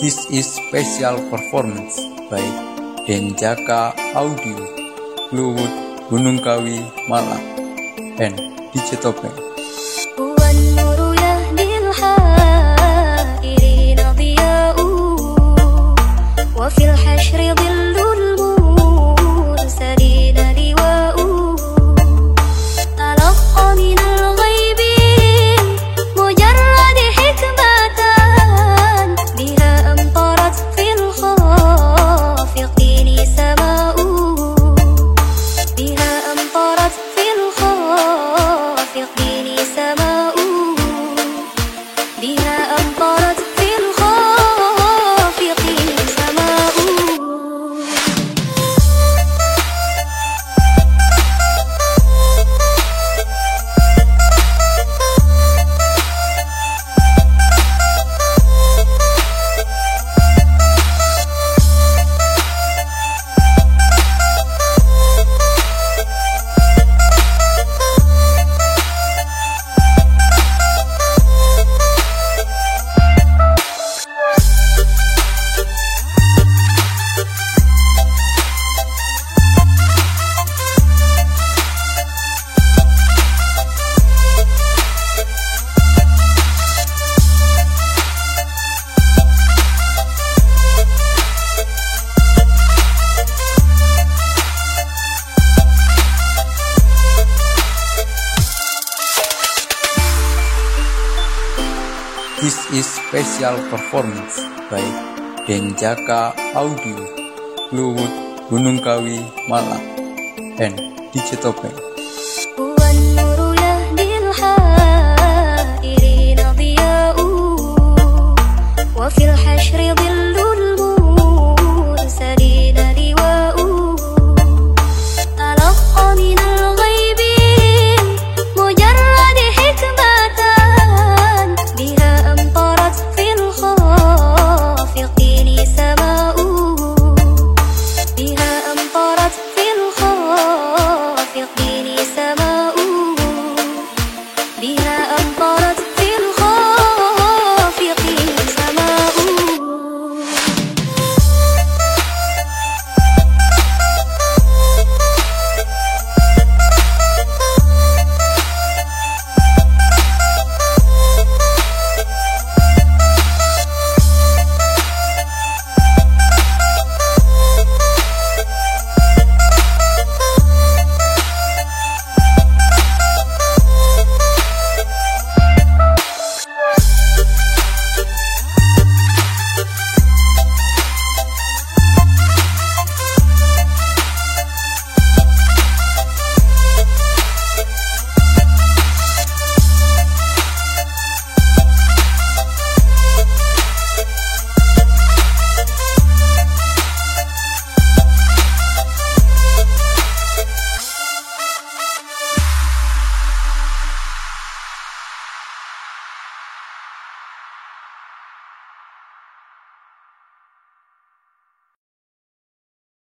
This is special performance by Denjaka Audio, Luwut, Gunung Kawi, Malang, and DJ Topeng. والنور يهدي الحائرين ضياء وفي الحشر ظل This is special performance by Denjaka Audio, Bluewood, Gunung Kawi, Malang, and Digital Bank. وفي